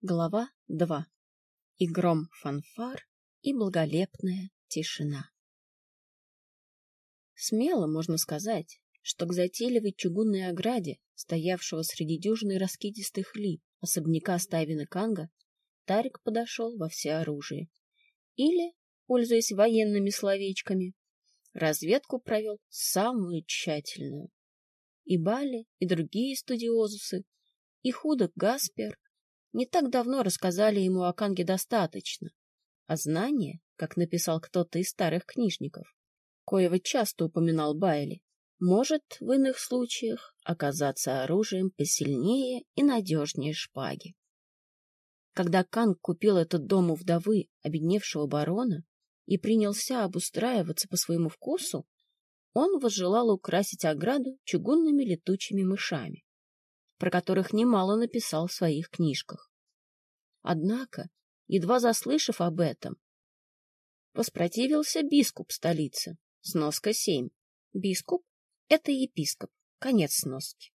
Глава 2. И гром фанфар, и благолепная тишина. Смело можно сказать, что к затейливой чугунной ограде, стоявшего среди дюжины раскидистых лип особняка Ставина Канга, Тарик подошел во всеоружие. Или, пользуясь военными словечками, разведку провел самую тщательную. И Бали, и другие студиозусы, и худок Гаспер не так давно рассказали ему о Канге достаточно, а знание, как написал кто-то из старых книжников, коего часто упоминал Байли, может в иных случаях оказаться оружием посильнее и надежнее шпаги. Когда Канг купил этот дом у вдовы обедневшего барона и принялся обустраиваться по своему вкусу, он возжелал украсить ограду чугунными летучими мышами, про которых немало написал в своих книжках. Однако, едва заслышав об этом, воспротивился бискуп столицы, сноска 7. Бискуп — это епископ, конец сноски.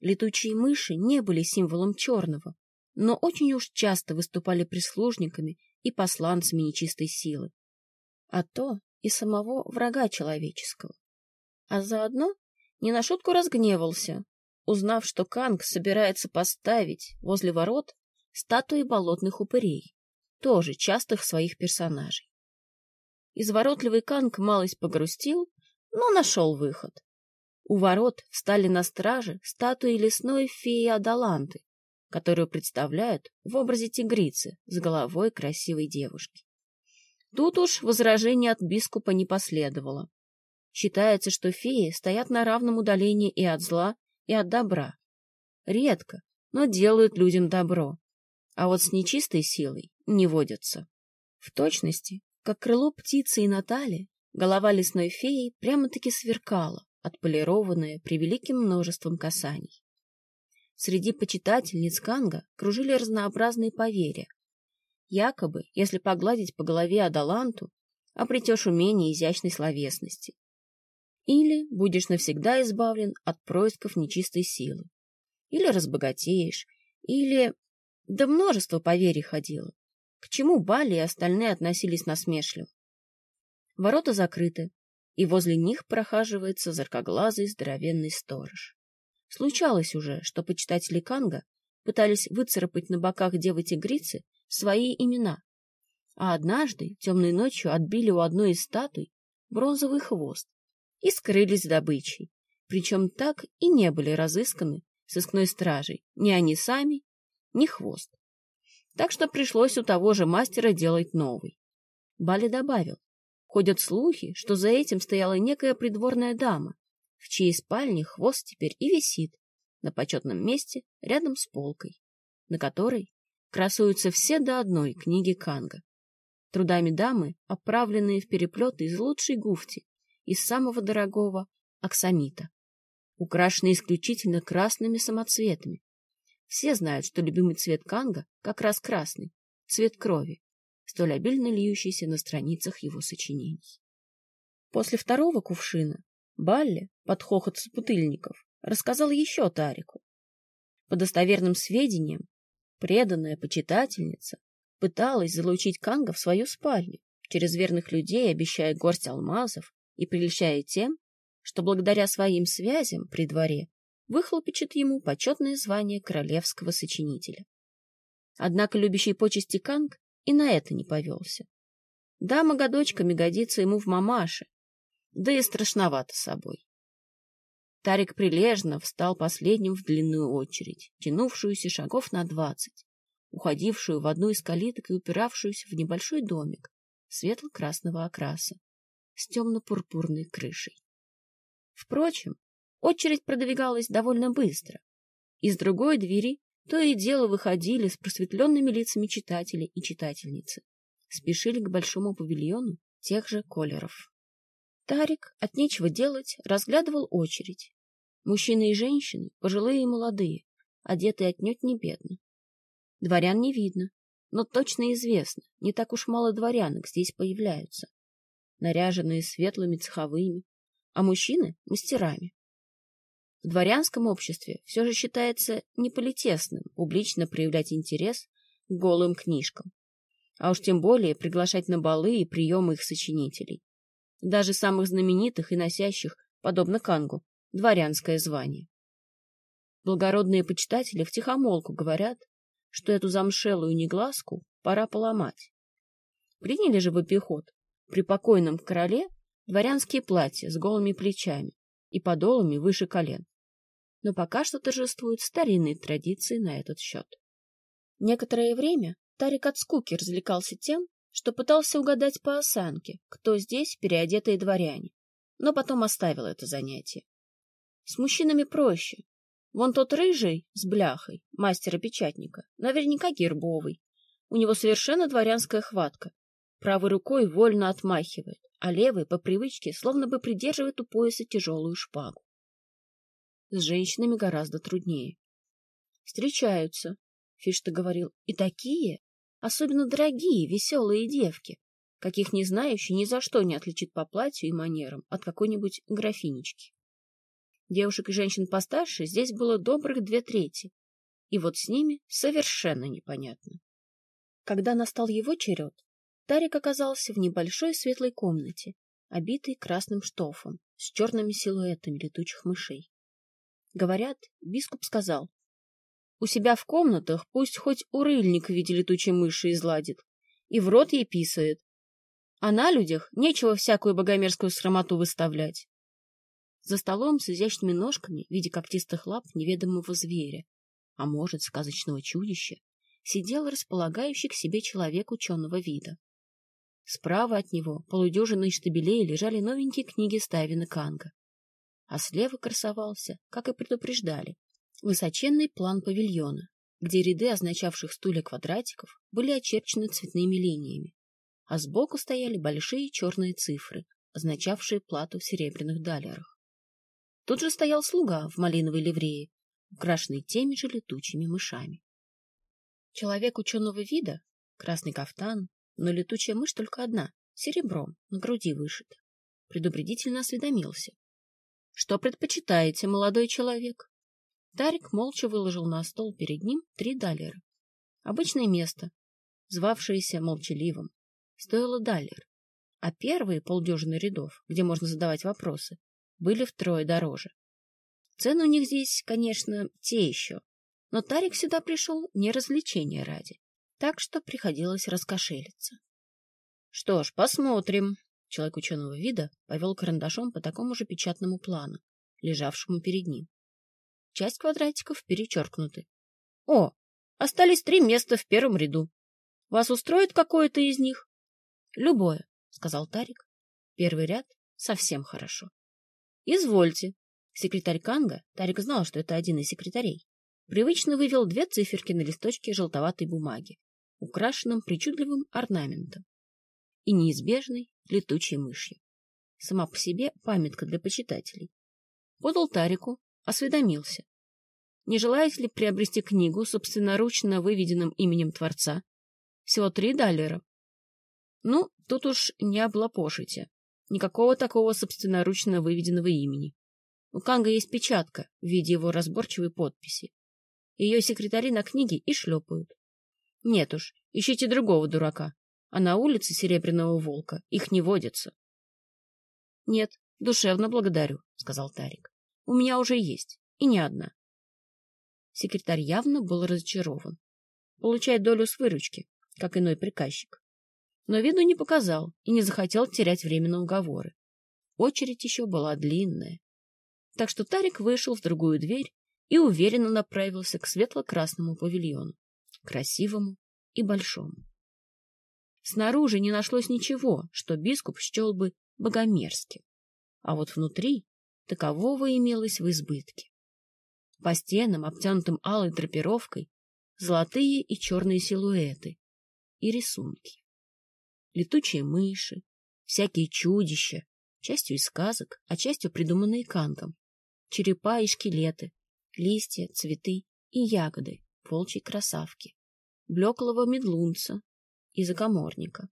Летучие мыши не были символом черного, но очень уж часто выступали прислужниками и посланцами нечистой силы, а то и самого врага человеческого. А заодно не на шутку разгневался, узнав, что Канг собирается поставить возле ворот статуи болотных упырей, тоже частых своих персонажей. Изворотливый Канг малость погрустил, но нашел выход. У ворот встали на страже статуи лесной феи Адаланты, которую представляют в образе тигрицы с головой красивой девушки. Тут уж возражений от бискупа не последовало. Считается, что феи стоят на равном удалении и от зла, и от добра. Редко, но делают людям добро, а вот с нечистой силой не водятся. В точности, как крыло птицы и Натали, голова лесной феи прямо-таки сверкала, отполированная превеликим множеством касаний. Среди почитательниц Канга кружили разнообразные поверья. Якобы, если погладить по голове Адаланту, обретешь умение изящной словесности. Или будешь навсегда избавлен от происков нечистой силы. Или разбогатеешь, или... Да множество поверий ходило. К чему Бали и остальные относились насмешливо. Ворота закрыты, и возле них прохаживается заркоглазый здоровенный сторож. Случалось уже, что почитатели Канга пытались выцарапать на боках девы-тигрицы свои имена, а однажды темной ночью отбили у одной из статуй бронзовый хвост и скрылись с добычей, причем так и не были разысканы сыскной стражей ни они сами, ни хвост. Так что пришлось у того же мастера делать новый. Бали добавил, ходят слухи, что за этим стояла некая придворная дама, в чьей спальне хвост теперь и висит на почетном месте рядом с полкой, на которой красуются все до одной книги Канга. Трудами дамы, оправленные в переплеты из лучшей гуфти, из самого дорогого аксамита, украшенные исключительно красными самоцветами, все знают, что любимый цвет канга как раз красный, цвет крови, столь обильно льющийся на страницах его сочинений. После второго кувшина Балли, под хохот собутыльников, рассказал еще Тарику. По достоверным сведениям, преданная почитательница пыталась залучить Канга в свою спальню, через верных людей обещая горсть алмазов и прельщая тем, что благодаря своим связям при дворе выхлопечет ему почетное звание королевского сочинителя. Однако любящий почести Канг и на это не повелся. Дама годочками годится ему в мамаше, да и страшновато собой. Тарик прилежно встал последним в длинную очередь, тянувшуюся шагов на двадцать, уходившую в одну из калиток и упиравшуюся в небольшой домик светло-красного окраса с темно-пурпурной крышей. Впрочем, Очередь продвигалась довольно быстро. Из другой двери то и дело выходили с просветленными лицами читатели и читательницы. Спешили к большому павильону тех же колеров. Тарик от нечего делать разглядывал очередь. Мужчины и женщины, пожилые и молодые, одетые отнюдь не бедно. Дворян не видно, но точно известно, не так уж мало дворянок здесь появляются. Наряженные светлыми цеховыми, а мужчины — мастерами. В дворянском обществе все же считается неполитесным публично проявлять интерес к голым книжкам. А уж тем более приглашать на балы и приемы их сочинителей. Даже самых знаменитых и носящих, подобно Кангу, дворянское звание. Благородные почитатели втихомолку говорят, что эту замшелую негласку пора поломать. Приняли же в обиход при покойном короле дворянские платья с голыми плечами и подолами выше колен. Но пока что торжествуют старинные традиции на этот счет. Некоторое время Тарик от скуки развлекался тем, что пытался угадать по осанке, кто здесь переодетые дворяне, но потом оставил это занятие. С мужчинами проще. Вон тот рыжий с бляхой, мастера-печатника, наверняка гербовый. У него совершенно дворянская хватка. Правой рукой вольно отмахивает, а левой, по привычке, словно бы придерживает у пояса тяжелую шпагу. С женщинами гораздо труднее. Встречаются, Фишта говорил, и такие, особенно дорогие, веселые девки, каких не знающий ни за что не отличит по платью и манерам от какой-нибудь графинички. Девушек и женщин постарше здесь было добрых две трети, и вот с ними совершенно непонятно. Когда настал его черед, Тарик оказался в небольшой светлой комнате, обитой красным штофом, с черными силуэтами летучих мышей. Говорят, бископ сказал, у себя в комнатах пусть хоть урыльник в виде летучей мыши изладит, и в рот ей писает. А на людях нечего всякую богомерзкую срамоту выставлять. За столом с изящными ножками в виде когтистых лап неведомого зверя, а может, сказочного чудища, сидел располагающий к себе человек ученого вида. Справа от него полудюжиной штабелей лежали новенькие книги Ставина Канга. А слева красовался, как и предупреждали, высоченный план павильона, где ряды означавших стулья квадратиков были очерчены цветными линиями, а сбоку стояли большие черные цифры, означавшие плату в серебряных далерах. Тут же стоял слуга в малиновой ливрее, украшенный теми же летучими мышами. Человек ученого вида, красный кафтан, но летучая мышь только одна, серебром, на груди вышита, предупредительно осведомился. — Что предпочитаете, молодой человек? Тарик молча выложил на стол перед ним три даллера. Обычное место, звавшееся молчаливым, стоило даллер, а первые полдюжины рядов, где можно задавать вопросы, были втрое дороже. Цены у них здесь, конечно, те еще, но Тарик сюда пришел не развлечения ради, так что приходилось раскошелиться. Что ж, посмотрим. Человек ученого вида повел карандашом по такому же печатному плану, лежавшему перед ним. Часть квадратиков перечеркнуты. О, остались три места в первом ряду. Вас устроит какое-то из них? Любое, сказал Тарик. Первый ряд совсем хорошо. Извольте. Секретарь Канга, Тарик знал, что это один из секретарей, привычно вывел две циферки на листочке желтоватой бумаги, украшенном причудливым орнаментом и неизбежной летучей мышью. Сама по себе памятка для почитателей. Подал Тарику, осведомился. Не желаете ли приобрести книгу, собственноручно выведенным именем Творца? Всего три даллера. Ну, тут уж не облапошите. Никакого такого собственноручно выведенного имени. У Канга есть печатка в виде его разборчивой подписи. Ее секретари на книге и шлепают. Нет уж, ищите другого дурака. А на улице Серебряного Волка их не водится. — Нет, душевно благодарю, — сказал Тарик. — У меня уже есть, и не одна. Секретарь явно был разочарован. Получает долю с выручки, как иной приказчик но виду не показал и не захотел терять время на уговоры. Очередь еще была длинная. Так что Тарик вышел в другую дверь и уверенно направился к светло-красному павильону, красивому и большому. Снаружи не нашлось ничего, что бископ счел бы богомерзким, а вот внутри такового имелось в избытке. По стенам, обтянутым алой драпировкой, золотые и черные силуэты и рисунки летучие мыши, всякие чудища, частью из сказок, а частью придуманные Кангом, черепа и скелеты, листья, цветы и ягоды волчьей красавки, блеклого медлунца и закоморника.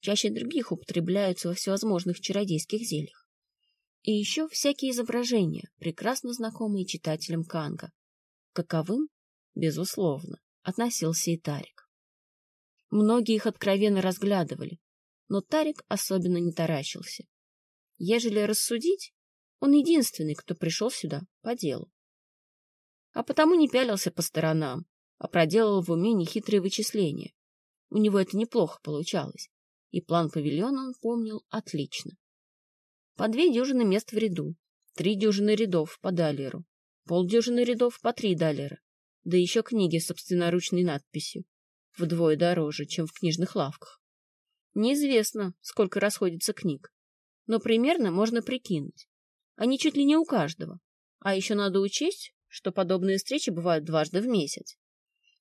Чаще других употребляются во всевозможных чародейских зельях. И еще всякие изображения, прекрасно знакомые читателям Канга. Каковым, безусловно, относился и Тарик. Многие их откровенно разглядывали, но Тарик особенно не таращился. Ежели рассудить, он единственный, кто пришел сюда по делу. А потому не пялился по сторонам, а проделал в уме нехитрые вычисления. У него это неплохо получалось, и план павильона он помнил отлично. По две дюжины мест в ряду, три дюжины рядов по далеру, полдюжины рядов по три далера, да еще книги с собственноручной надписью, вдвое дороже, чем в книжных лавках. Неизвестно, сколько расходится книг, но примерно можно прикинуть. Они чуть ли не у каждого. А еще надо учесть, что подобные встречи бывают дважды в месяц.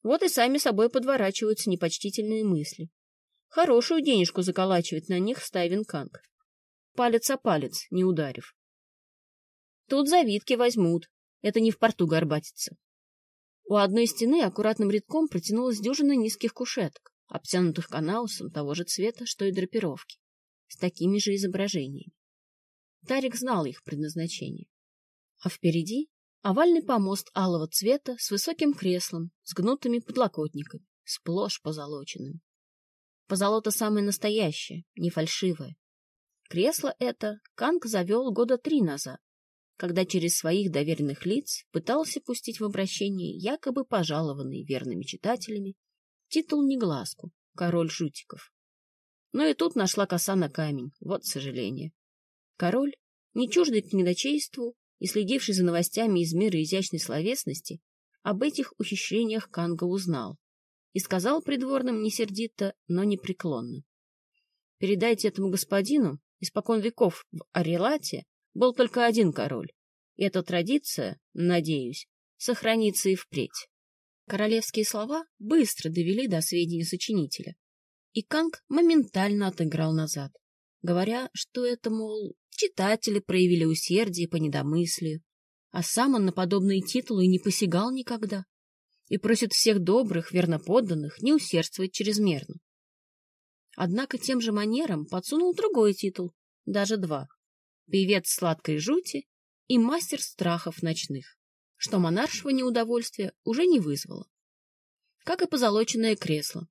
Вот и сами собой подворачиваются непочтительные мысли. Хорошую денежку заколачивает на них Стайвен Канг. Палец о палец, не ударив. Тут завитки возьмут. Это не в порту горбатиться. У одной стены аккуратным рядком протянулась дюжина низких кушеток, обтянутых канаусом того же цвета, что и драпировки, с такими же изображениями. Тарик знал их предназначение. А впереди овальный помост алого цвета с высоким креслом, с гнутыми подлокотниками, сплошь позолоченным. Позолота самое настоящее, не фальшивое. Кресло это Канг завел года три назад, когда через своих доверенных лиц пытался пустить в обращение якобы пожалованный верными читателями титул негласку «Король жутиков». Но и тут нашла коса на камень, вот сожаление. Король, не чуждый к недочейству, и следивший за новостями из мира изящной словесности, об этих ухищрениях Канга узнал и сказал придворным не сердито, но непреклонно. «Передайте этому господину, испокон веков в Арелате был только один король, и эта традиция, надеюсь, сохранится и впредь». Королевские слова быстро довели до сведения сочинителя, и Канг моментально отыграл назад, говоря, что это, мол, читатели проявили усердие по недомыслию, а сам он на подобные титулы не посягал никогда и просит всех добрых, верноподданных не усердствовать чрезмерно. Однако тем же манером подсунул другой титул, даже два — «Певец сладкой жути» и «Мастер страхов ночных», что монаршего неудовольствия уже не вызвало. Как и позолоченное кресло.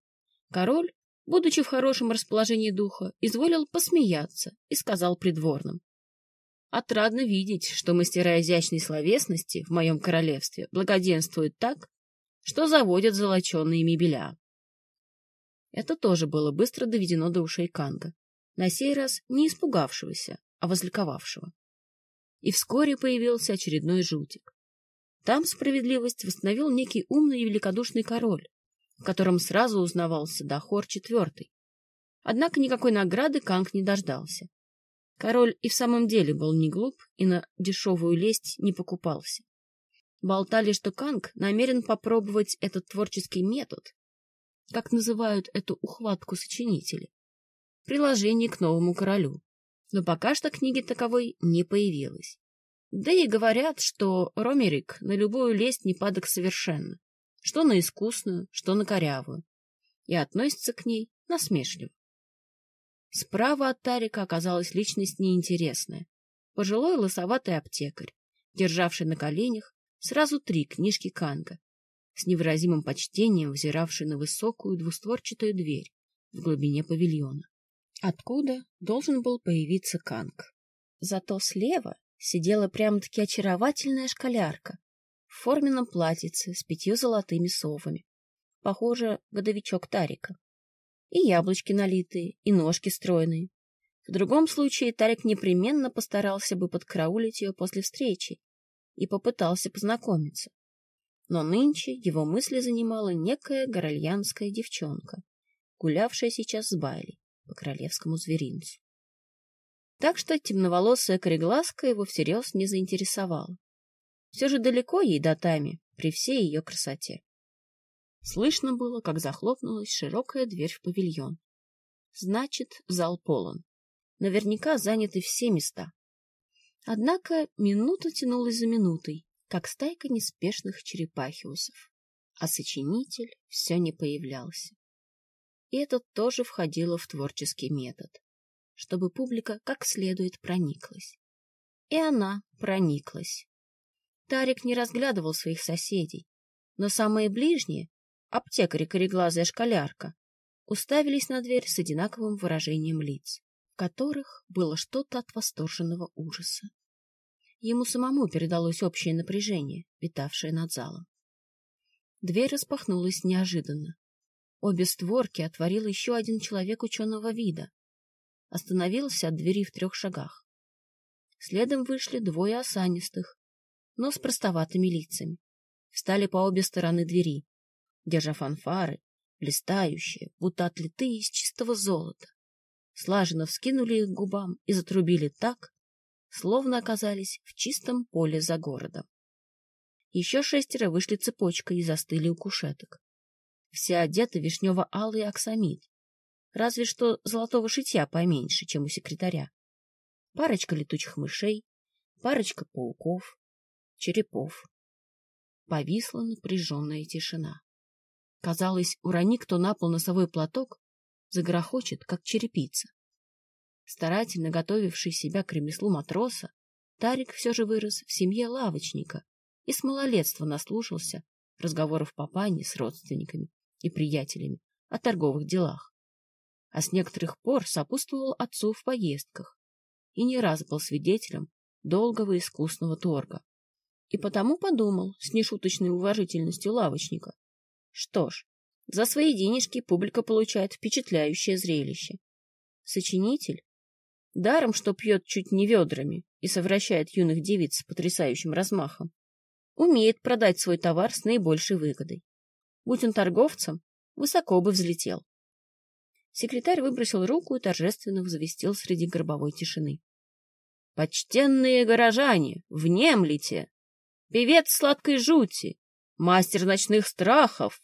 Король будучи в хорошем расположении духа, изволил посмеяться и сказал придворным. Отрадно видеть, что мастера изящной словесности в моем королевстве благоденствуют так, что заводят золоченые мебеля. Это тоже было быстро доведено до ушей Канга, на сей раз не испугавшегося, а возликовавшего. И вскоре появился очередной жутик. Там справедливость восстановил некий умный и великодушный король, в котором сразу узнавался Дахор IV. Однако никакой награды Канг не дождался. Король и в самом деле был не глуп и на дешевую лесть не покупался. Болтали, что Канг намерен попробовать этот творческий метод, как называют эту ухватку сочинители, приложение к новому королю. Но пока что книги таковой не появилось. Да и говорят, что Ромерик на любую лесть не падок совершенно что на искусную, что на корявую, и относится к ней насмешливо. Справа от Тарика оказалась личность неинтересная. Пожилой лысоватый аптекарь, державший на коленях сразу три книжки Канга, с невыразимым почтением взиравший на высокую двустворчатую дверь в глубине павильона, откуда должен был появиться Канг. Зато слева сидела прямо-таки очаровательная школярка в форменном платьице с пятью золотыми совами. Похоже, годовичок Тарика. И яблочки налитые, и ножки стройные. В другом случае Тарик непременно постарался бы подкараулить ее после встречи и попытался познакомиться. Но нынче его мысли занимала некая горальянская девчонка, гулявшая сейчас с Байли по королевскому зверинцу. Так что темноволосая кореглазка его всерьез не заинтересовала. Все же далеко ей до Тами, при всей ее красоте. Слышно было, как захлопнулась широкая дверь в павильон. Значит, зал полон. Наверняка заняты все места. Однако минута тянулась за минутой, как стайка неспешных черепахиусов. А сочинитель все не появлялся. И это тоже входило в творческий метод, чтобы публика как следует прониклась. И она прониклась. Тарик не разглядывал своих соседей, но самые ближние, аптекарь и кореглазая школярка, уставились на дверь с одинаковым выражением лиц, в которых было что-то от восторженного ужаса. Ему самому передалось общее напряжение, витавшее над залом. Дверь распахнулась неожиданно. Обе створки отворил еще один человек ученого вида. Остановился от двери в трех шагах. Следом вышли двое осанистых, но с простоватыми лицами. Встали по обе стороны двери, держа фанфары, блистающие, будто отлитые из чистого золота. Слаженно вскинули их губам и затрубили так, словно оказались в чистом поле за городом. Еще шестеро вышли цепочкой и застыли у кушеток. Все одеты вишнево-алый аксамит, разве что золотого шитья поменьше, чем у секретаря. Парочка летучих мышей, парочка пауков, черепов. Повисла напряженная тишина. Казалось, урони кто на пол носовой платок, загрохочет, как черепица. Старательно готовивший себя к ремеслу матроса, Тарик все же вырос в семье лавочника и с малолетства наслушался разговоров папани с родственниками и приятелями о торговых делах. А с некоторых пор сопутствовал отцу в поездках и не раз был свидетелем долгого искусного торга. И потому подумал с нешуточной уважительностью лавочника. Что ж, за свои денежки публика получает впечатляющее зрелище. Сочинитель? Даром, что пьет чуть не ведрами и совращает юных девиц с потрясающим размахом. Умеет продать свой товар с наибольшей выгодой. Будь он торговцем, высоко бы взлетел. Секретарь выбросил руку и торжественно возвестил среди гробовой тишины. — Почтенные горожане, внемлите! Певец сладкой жути, мастер ночных страхов!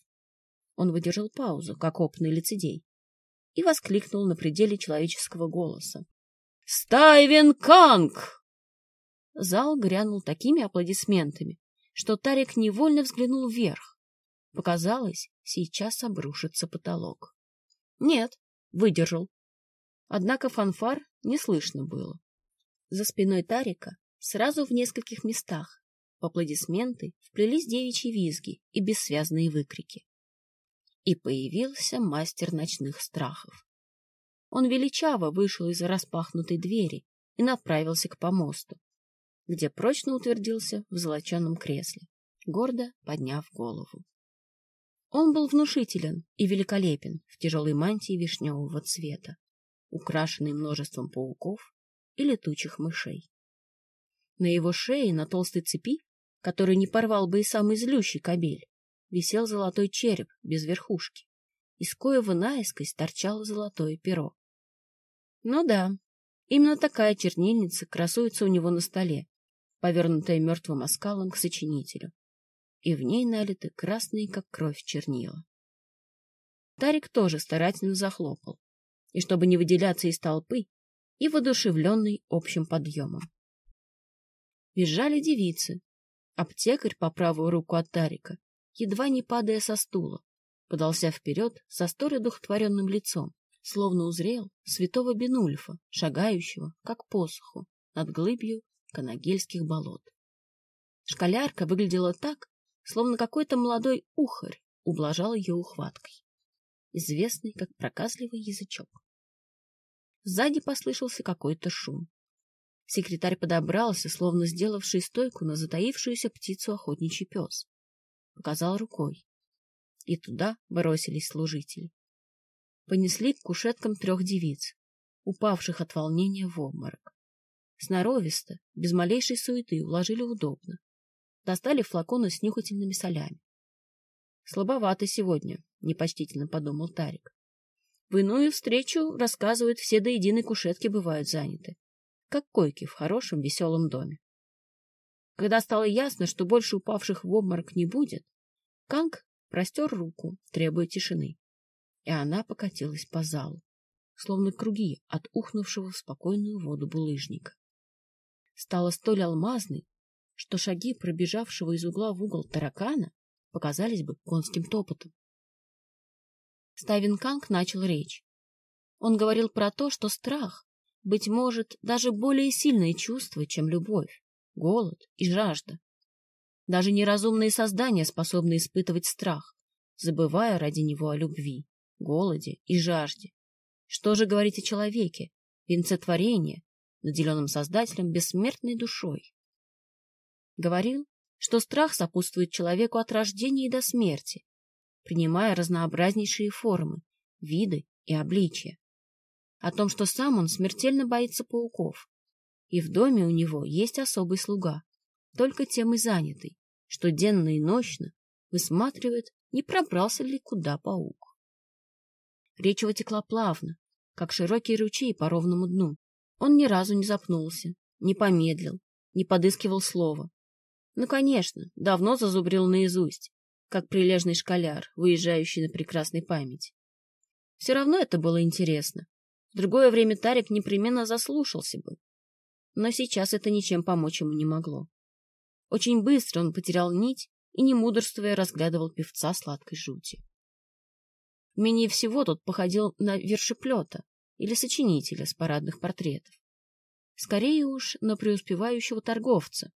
Он выдержал паузу, как опытный лицедей, и воскликнул на пределе человеческого голоса. — Стайвен Канг! Зал грянул такими аплодисментами, что Тарик невольно взглянул вверх. Показалось, сейчас обрушится потолок. Нет, выдержал. Однако фанфар не слышно было. За спиной Тарика, сразу в нескольких местах, в аплодисменты вплелись девичьи визги и бессвязные выкрики. И появился мастер ночных страхов. Он величаво вышел из распахнутой двери и направился к помосту, где прочно утвердился в золоченом кресле, гордо подняв голову. Он был внушителен и великолепен в тяжелой мантии вишневого цвета, украшенной множеством пауков и летучих мышей. На его шее, на толстой цепи, который не порвал бы и самый злющий кобель, висел золотой череп без верхушки, из коего наискось торчало золотое перо. Ну да, именно такая чернильница красуется у него на столе, повернутая мертвым оскалом к сочинителю и в ней налиты красные, как кровь, чернила. Тарик тоже старательно захлопал, и чтобы не выделяться из толпы, и воодушевленный общим подъемом. Бежали девицы. Аптекарь по правую руку от Тарика, едва не падая со стула, подался вперед со столь одухотворенным лицом, словно узрел святого Бенульфа, шагающего, как посоху, над глыбью канагельских болот. Шкалярка выглядела так, словно какой-то молодой ухарь ублажал ее ухваткой, известный как проказливый язычок. Сзади послышался какой-то шум. Секретарь подобрался, словно сделавший стойку на затаившуюся птицу охотничий пес. Показал рукой. И туда бросились служители. Понесли к кушеткам трех девиц, упавших от волнения в обморок. Сноровисто, без малейшей суеты, уложили удобно, достали флаконы с нюхательными солями. Слабовато сегодня, непочтительно подумал Тарик. В иную встречу, рассказывают, все до единой кушетки бывают заняты, как койки в хорошем веселом доме. Когда стало ясно, что больше упавших в обморок не будет, Канг простер руку, требуя тишины, и она покатилась по залу, словно круги от ухнувшего в спокойную воду булыжника. Стала столь алмазной, что шаги пробежавшего из угла в угол таракана показались бы конским топотом. Ставин Канг начал речь. Он говорил про то, что страх, быть может, даже более сильное чувство, чем любовь, голод и жажда. Даже неразумные создания способны испытывать страх, забывая ради него о любви. голоде и жажде. Что же говорить о человеке, венце творения, наделенном Создателем бессмертной душой? Говорил, что страх сопутствует человеку от рождения и до смерти, принимая разнообразнейшие формы, виды и обличия. О том, что сам он смертельно боится пауков, и в доме у него есть особый слуга, только тем и занятый, что денно и ночно высматривает, не пробрался ли куда паук. Речь его текла плавно, как широкие ручей по ровному дну. Он ни разу не запнулся, не помедлил, не подыскивал слова. Ну, конечно, давно зазубрил наизусть, как прилежный школяр, выезжающий на прекрасной память. Все равно это было интересно. Другое время Тарик непременно заслушался бы. Но сейчас это ничем помочь ему не могло. Очень быстро он потерял нить и, не мудрствуя, разглядывал певца сладкой жути. Менее всего тот походил на вершеплета или сочинителя с парадных портретов. Скорее уж на преуспевающего торговца.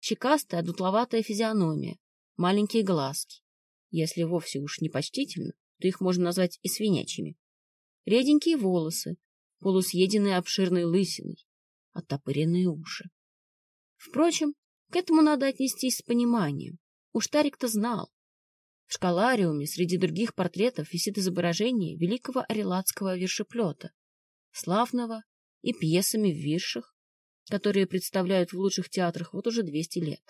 Чекастая, дутловатая физиономия, маленькие глазки. Если вовсе уж не почтительно, то их можно назвать и свинячьими. Реденькие волосы, полусъеденные обширной лысиной, оттопыренные уши. Впрочем, к этому надо отнестись с пониманием. Уж Тарик-то знал. В школариуме среди других портретов висит изображение великого орелатского вершеплета, славного и пьесами в виршах, которые представляют в лучших театрах вот уже 200 лет.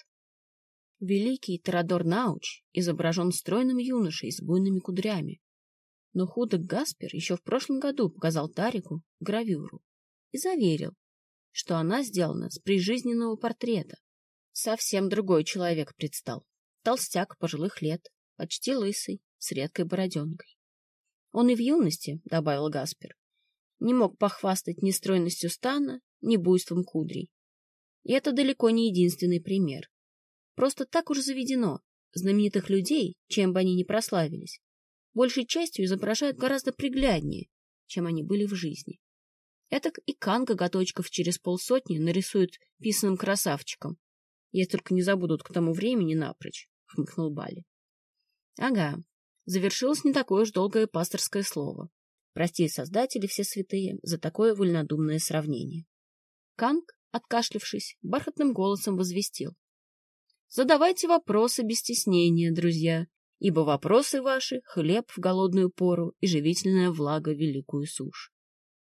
Великий Теодор Науч изображен стройным юношей с буйными кудрями. Но худок Гаспер еще в прошлом году показал Тарику гравюру и заверил, что она сделана с прижизненного портрета. Совсем другой человек предстал толстяк пожилых лет, почти лысый, с редкой бороденкой. Он и в юности, — добавил Гаспер, — не мог похвастать ни стройностью стана, ни буйством кудрей. И это далеко не единственный пример. Просто так уж заведено. Знаменитых людей, чем бы они ни прославились, большей частью изображают гораздо пригляднее, чем они были в жизни. Этак и Канга Готочков через полсотни нарисует писаным красавчиком, если только не забудут к тому времени напрочь хмыкнул Бали. Ага, завершилось не такое уж долгое пасторское слово. Прости, создатели все святые, за такое вольнодумное сравнение. Канг, откашлившись, бархатным голосом возвестил. Задавайте вопросы без стеснения, друзья, ибо вопросы ваши — хлеб в голодную пору и живительная влага в великую сушь.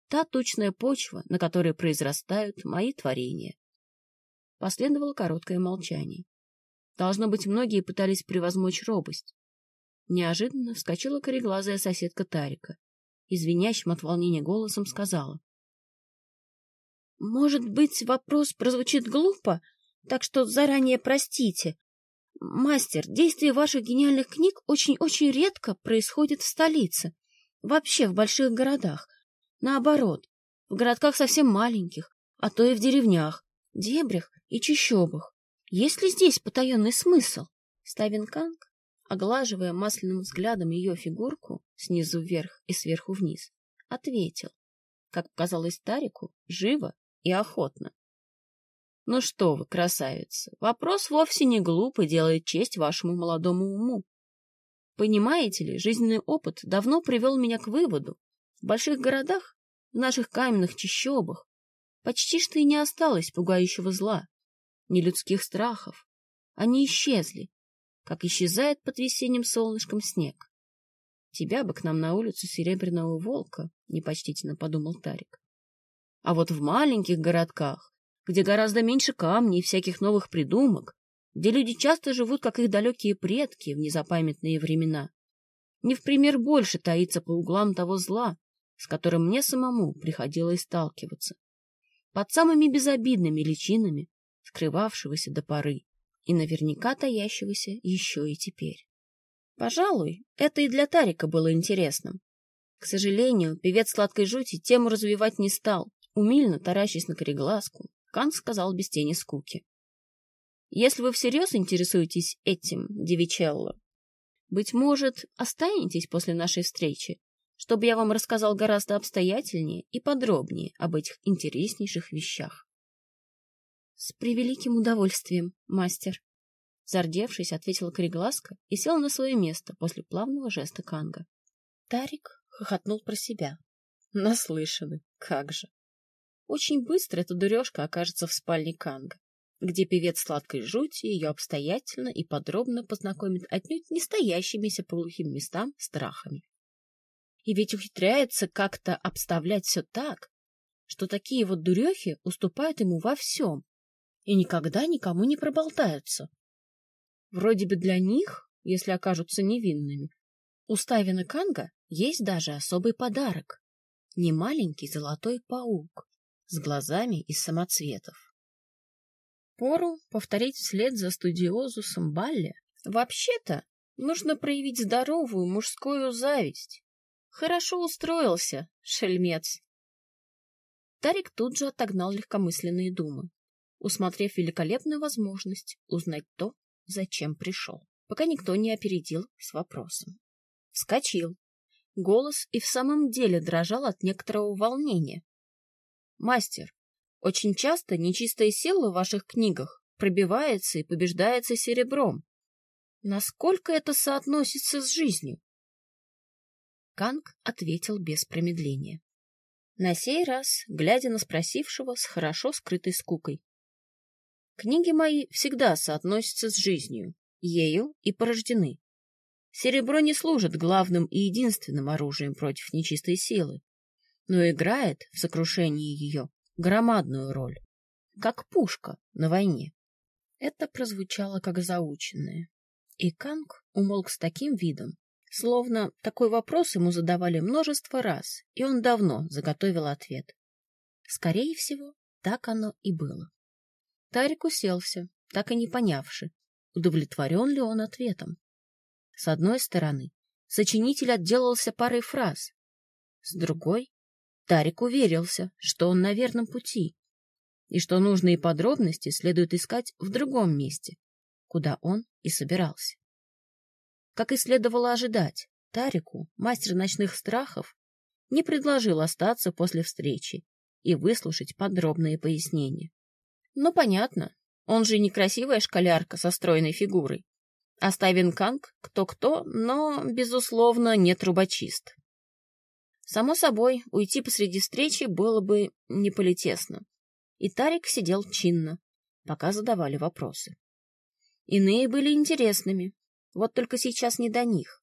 Та точная почва, на которой произрастают мои творения. Последовало короткое молчание. Должно быть, многие пытались превозмочь робость. Неожиданно вскочила кореглазая соседка Тарика. Извинящим от волнения голосом сказала. — Может быть, вопрос прозвучит глупо, так что заранее простите. Мастер, действие ваших гениальных книг очень-очень редко происходит в столице, вообще в больших городах. Наоборот, в городках совсем маленьких, а то и в деревнях, дебрях и чащобах. Есть ли здесь потаенный смысл? Ставин Канг, оглаживая масляным взглядом ее фигурку снизу вверх и сверху вниз, ответил, как показалось Тарику, живо и охотно. Ну что вы, красавица, вопрос вовсе не глуп и делает честь вашему молодому уму. Понимаете ли, жизненный опыт давно привел меня к выводу, в больших городах, в наших каменных чащобах, почти что и не осталось пугающего зла, ни людских страхов. Они исчезли, как исчезает под весенним солнышком снег. Тебя бы к нам на улицу Серебряного Волка, — непочтительно подумал Тарик. А вот в маленьких городках, где гораздо меньше камней и всяких новых придумок, где люди часто живут, как их далекие предки в незапамятные времена, не в пример больше таится по углам того зла, с которым мне самому приходилось сталкиваться. Под самыми безобидными личинами скрывавшегося до поры и наверняка таящегося еще и теперь. Пожалуй, это и для Тарика было интересным. К сожалению, певец сладкой жути тему развивать не стал. Умильно таращись на кореглазку, Кант сказал без тени скуки. Если вы всерьез интересуетесь этим, Девичелло, быть может, останетесь после нашей встречи, чтобы я вам рассказал гораздо обстоятельнее и подробнее об этих интереснейших вещах. — С превеликим удовольствием, мастер. Зардевшись, ответила Корегласка и села на свое место после плавного жеста Канга. Тарик хохотнул про себя. Наслышаны, как же. Очень быстро эта дурежка окажется в спальне Канга, где певец сладкой жути ее обстоятельно и подробно познакомит отнюдь не стоящимися по глухим местам страхами. И ведь ухитряется как-то обставлять все так, что такие вот дурехи уступают ему во всем и никогда никому не проболтаются. Вроде бы для них, если окажутся невинными, у Ставина Канга есть даже особый подарок — немаленький золотой паук с глазами из самоцветов. Пору повторить вслед за студиозусом Балли. Вообще-то нужно проявить здоровую мужскую зависть. Хорошо устроился, шельмец. Тарик тут же отогнал легкомысленные думы, усмотрев великолепную возможность узнать то, зачем пришел, пока никто не опередил с вопросом. Вскочил. Голос и в самом деле дрожал от некоторого волнения. «Мастер, очень часто нечистая сила в ваших книгах пробивается и побеждается серебром. Насколько это соотносится с жизнью?» Канг ответил без промедления. На сей раз, глядя на спросившего с хорошо скрытой скукой. Книги мои всегда соотносятся с жизнью, ею и порождены. Серебро не служит главным и единственным оружием против нечистой силы, но играет в сокрушении ее громадную роль, как пушка на войне. Это прозвучало как заученное, и Канг умолк с таким видом, Словно такой вопрос ему задавали множество раз, и он давно заготовил ответ. Скорее всего, так оно и было. Тарик уселся, так и не понявши, удовлетворен ли он ответом. С одной стороны, сочинитель отделался парой фраз. С другой, Тарик уверился, что он на верном пути, и что нужные подробности следует искать в другом месте, куда он и собирался. Как и следовало ожидать, Тарику, мастер ночных страхов, не предложил остаться после встречи и выслушать подробные пояснения. Ну, понятно, он же не красивая школярка со стройной фигурой. А Ставин Канг кто-кто, но, безусловно, не трубочист. Само собой, уйти посреди встречи было бы неполитесно. И Тарик сидел чинно, пока задавали вопросы. Иные были интересными, вот только сейчас не до них.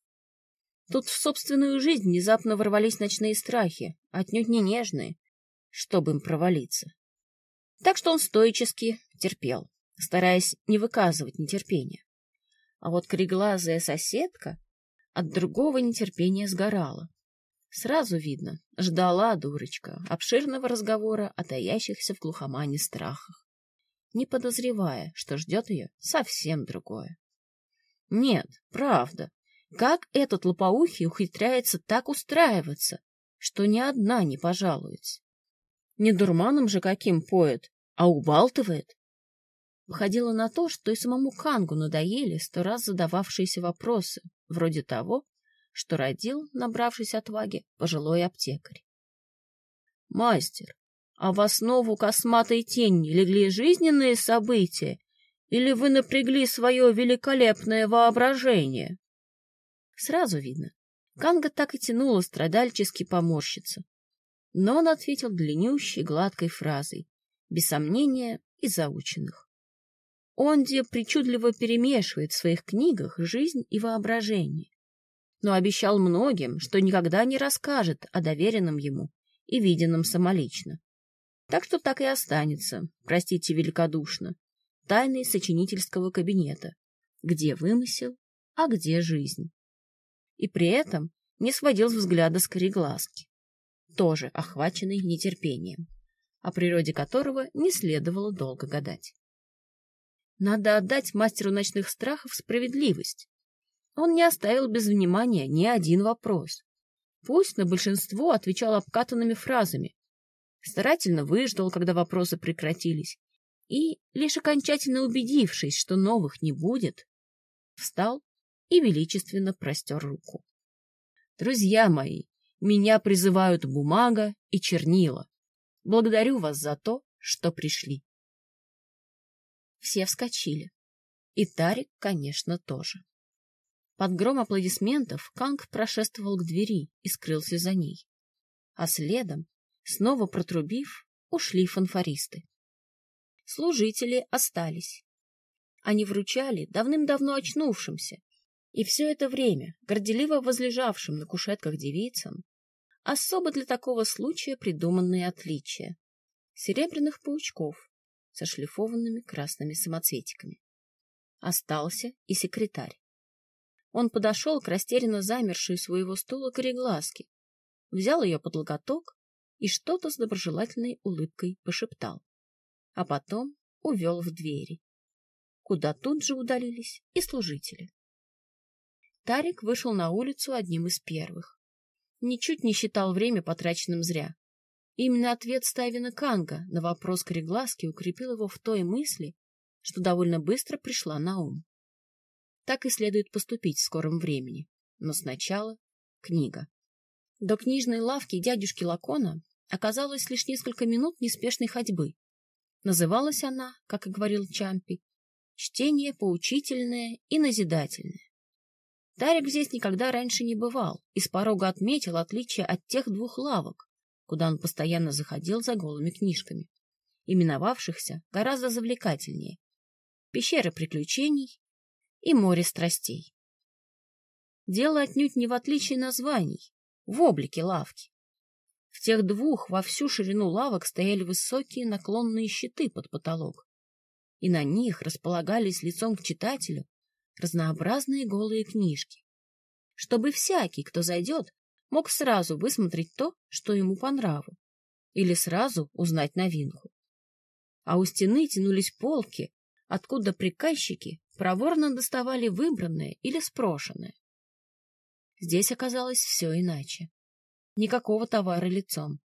Тут в собственную жизнь внезапно ворвались ночные страхи, отнюдь не нежные, чтобы им провалиться. Так что он стоически терпел, стараясь не выказывать нетерпения. А вот кореглазая соседка от другого нетерпения сгорала. Сразу видно, ждала дурочка обширного разговора о таящихся в глухомане страхах, не подозревая, что ждет ее совсем другое. Нет, правда. Как этот лопоухий ухитряется так устраиваться, что ни одна не пожалуется? Не дурманом же каким поет, а убалтывает. Выходило на то, что и самому Кангу надоели сто раз задававшиеся вопросы, вроде того, что родил, набравшись отваги, пожилой аптекарь. — Мастер, а в основу косматой тени легли жизненные события или вы напрягли свое великолепное воображение? Сразу видно. Канга так и тянула страдальчески поморщиться. Но он ответил длиннющей гладкой фразой, без сомнения и заученных. Онди причудливо перемешивает в своих книгах жизнь и воображение, но обещал многим, что никогда не расскажет о доверенном ему и виденном самолично. Так что так и останется, простите великодушно, тайной сочинительского кабинета, где вымысел, а где жизнь. И при этом не сводил взгляда с кореглазки, тоже охваченный нетерпением, о природе которого не следовало долго гадать. Надо отдать мастеру ночных страхов справедливость. Он не оставил без внимания ни один вопрос. Пусть на большинство отвечал обкатанными фразами. Старательно выждал, когда вопросы прекратились, и, лишь окончательно убедившись, что новых не будет, встал и величественно простер руку. «Друзья мои, меня призывают бумага и чернила. Благодарю вас за то, что пришли». Все вскочили. И Тарик, конечно, тоже. Под гром аплодисментов Канг прошествовал к двери и скрылся за ней. А следом, снова протрубив, ушли фанфаристы. Служители остались. Они вручали давным-давно очнувшимся, и все это время горделиво возлежавшим на кушетках девицам особо для такого случая придуманные отличия серебряных паучков со шлифованными красными самоцветиками. Остался и секретарь. Он подошел к растерянно замершей своего стула кореглазке, взял ее под локоток и что-то с доброжелательной улыбкой пошептал, а потом увел в двери, куда тут же удалились и служители. Тарик вышел на улицу одним из первых. Ничуть не считал время потраченным зря. Именно ответ Ставина Канга на вопрос Корегласки укрепил его в той мысли, что довольно быстро пришла на ум. Так и следует поступить в скором времени. Но сначала книга. До книжной лавки дядюшки Лакона оказалось лишь несколько минут неспешной ходьбы. Называлась она, как и говорил Чампи, «Чтение поучительное и назидательное». Тарик здесь никогда раньше не бывал и с порога отметил отличие от тех двух лавок, куда он постоянно заходил за голыми книжками, именовавшихся гораздо завлекательнее «Пещеры приключений» и «Море страстей». Дело отнюдь не в отличии названий, в облике лавки. В тех двух во всю ширину лавок стояли высокие наклонные щиты под потолок, и на них располагались лицом к читателю разнообразные голые книжки, чтобы всякий, кто зайдет, мог сразу высмотреть то, что ему по нраву, или сразу узнать новинку. А у стены тянулись полки, откуда приказчики проворно доставали выбранное или спрошенное. Здесь оказалось все иначе. Никакого товара лицом,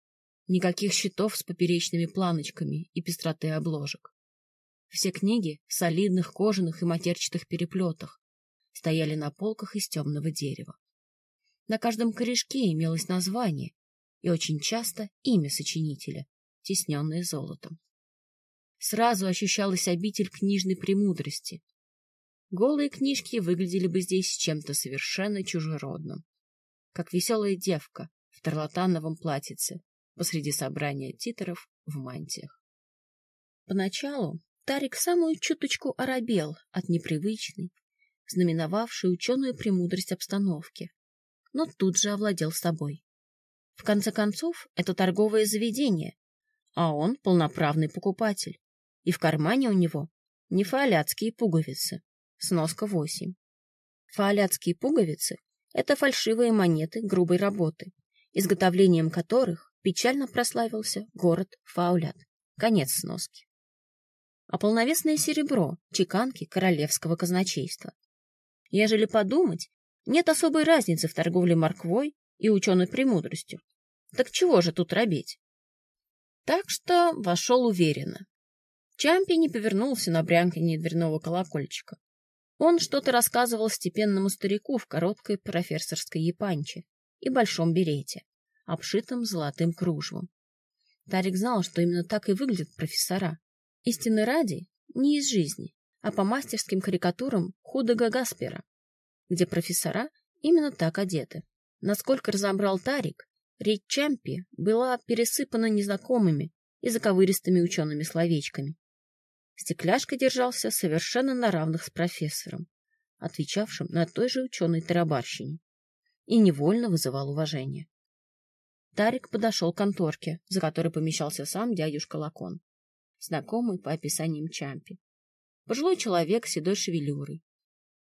никаких щитов с поперечными планочками и пестроты обложек. Все книги в солидных кожаных и матерчатых переплетах стояли на полках из темного дерева. На каждом корешке имелось название и очень часто имя сочинителя, тесненное золотом. Сразу ощущалась обитель книжной премудрости, Голые книжки выглядели бы здесь чем-то совершенно чужеродным. Как веселая девка в тарлатановом платьице посреди собрания титров в мантиях. Поначалу Тарик самую чуточку оробел от непривычной, знаменовавшей ученую премудрость обстановки, но тут же овладел собой. В конце концов, это торговое заведение, а он полноправный покупатель, и в кармане у него не фаоляцкие пуговицы, Сноска 8. Фаоляцкие пуговицы – это фальшивые монеты грубой работы, изготовлением которых печально прославился город Фаулят. Конец сноски. А полновесное серебро – чеканки королевского казначейства. Ежели подумать, нет особой разницы в торговле морквой и ученой премудростью. Так чего же тут робеть? Так что вошел уверенно. Чампи не повернулся на брянканье дверного колокольчика. Он что-то рассказывал степенному старику в короткой профессорской япанче и большом берете, обшитом золотым кружевом. Тарик знал, что именно так и выглядят профессора. Истины ради не из жизни, а по мастерским карикатурам худого Гаспера, где профессора именно так одеты. Насколько разобрал Тарик, речь Чампи была пересыпана незнакомыми и заковыристыми учеными словечками. Стекляшка держался совершенно на равных с профессором, отвечавшим на той же ученой тарабарщине, и невольно вызывал уважение. Тарик подошел к конторке, за которой помещался сам дядюшка Лакон, знакомый по описаниям Чампи. Пожилой человек с седой шевелюрой,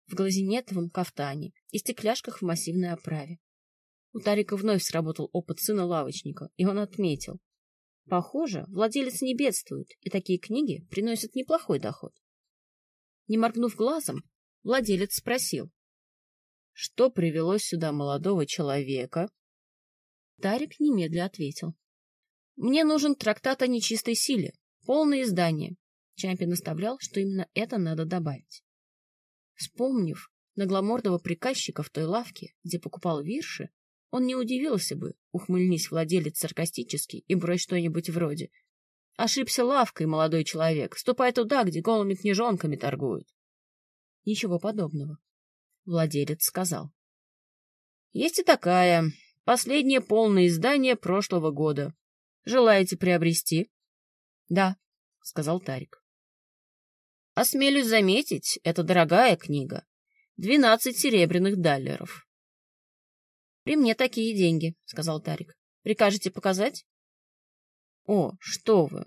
в глазинетовом кафтане и стекляшках в массивной оправе. У Тарика вновь сработал опыт сына лавочника, и он отметил, Похоже, владелец не бедствует, и такие книги приносят неплохой доход. Не моргнув глазом, владелец спросил. Что привело сюда молодого человека? Тарик немедля ответил. Мне нужен трактат о нечистой силе, полное издание. Чампи наставлял, что именно это надо добавить. Вспомнив нагломордого приказчика в той лавке, где покупал вирши, он не удивился бы, ухмыльнись владелец саркастически и брось что-нибудь вроде. Ошибся лавкой, молодой человек. Ступай туда, где голыми книжонками торгуют. Ничего подобного. владелец сказал. Есть и такая. Последнее полное издание прошлого года. Желаете приобрести? Да, сказал Тарик. Осмелюсь заметить, это дорогая книга. Двенадцать серебряных даллеров. При мне такие деньги, сказал Тарик. Прикажете показать? О, что вы!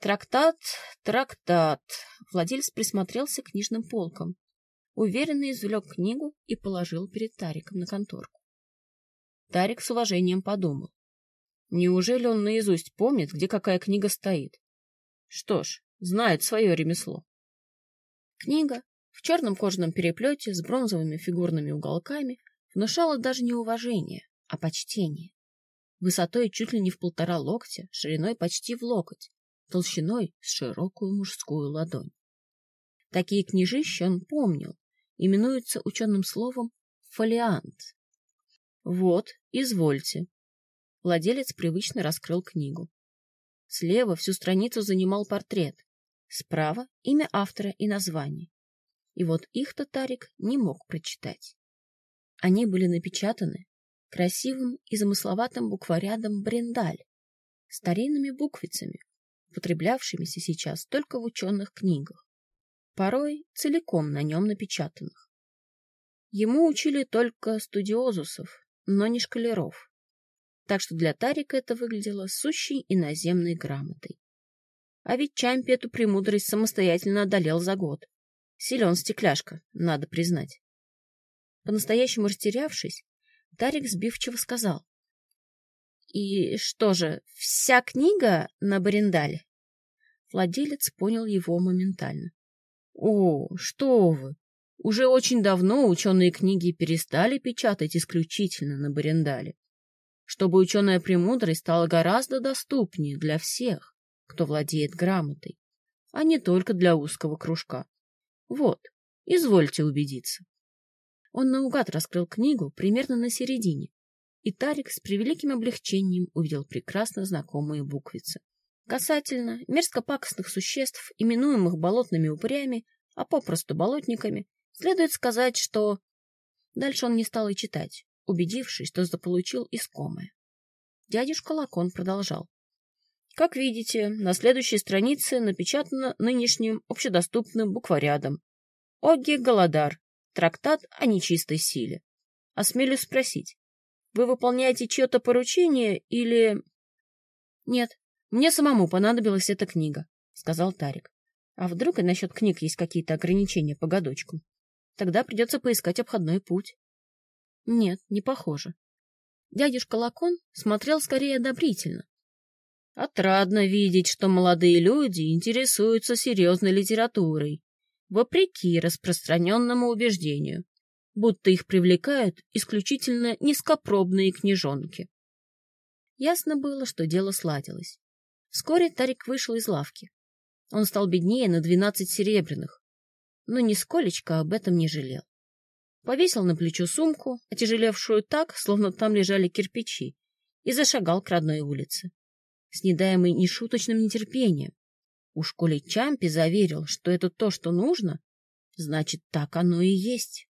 Трактат, трактат. Владелец присмотрелся к книжным полкам. Уверенно извлек книгу и положил перед Тариком на конторку. Тарик с уважением подумал. Неужели он наизусть помнит, где какая книга стоит? Что ж, знает свое ремесло. Книга в черном кожаном переплете с бронзовыми фигурными уголками внушала даже не уважение, а почтение. Высотой чуть ли не в полтора локтя, шириной почти в локоть, толщиной с широкую мужскую ладонь. Такие книжища он помнил, именуются ученым словом фолиант. Вот, извольте. Владелец привычно раскрыл книгу. Слева всю страницу занимал портрет, справа имя автора и название. И вот их-то Тарик не мог прочитать. Они были напечатаны красивым и замысловатым букварядом Брендаль, старинными буквицами, употреблявшимися сейчас только в ученых книгах, порой целиком на нем напечатанных. Ему учили только студиозусов, но не шкалеров, так что для Тарика это выглядело сущей иноземной грамотой. А ведь Чампи эту премудрость самостоятельно одолел за год. Силен стекляшка, надо признать. По-настоящему растерявшись, Тарик сбивчиво сказал. И что же, вся книга на Барендале? Владелец понял его моментально. О, что вы! Уже очень давно ученые книги перестали печатать исключительно на Барендале, чтобы ученая премудрость стала гораздо доступнее для всех, кто владеет грамотой, а не только для узкого кружка. Вот, извольте убедиться. Он наугад раскрыл книгу примерно на середине, и Тарик с превеликим облегчением увидел прекрасно знакомые буквицы. Касательно мерзко-пакостных существ, именуемых болотными упырями, а попросту болотниками, следует сказать, что... Дальше он не стал и читать, убедившись, что заполучил искомое. Дядюшка Лакон продолжал. Как видите, на следующей странице напечатано нынешним общедоступным букварядом. Оги Голодар. Трактат о нечистой силе. Осмелюсь спросить, вы выполняете чье-то поручение или... Нет, мне самому понадобилась эта книга, сказал Тарик. А вдруг и насчет книг есть какие-то ограничения по годочкам? Тогда придется поискать обходной путь. Нет, не похоже. Дядюшка Лакон смотрел скорее одобрительно. Отрадно видеть, что молодые люди интересуются серьезной литературой, вопреки распространенному убеждению, будто их привлекают исключительно низкопробные книжонки. Ясно было, что дело сладилось. Вскоре Тарик вышел из лавки. Он стал беднее на двенадцать серебряных, но нисколечко об этом не жалел. Повесил на плечо сумку, отяжелевшую так, словно там лежали кирпичи, и зашагал к родной улице, с недаемой нешуточным нетерпением. Уж коли Чампи заверил, что это то, что нужно, значит, так оно и есть.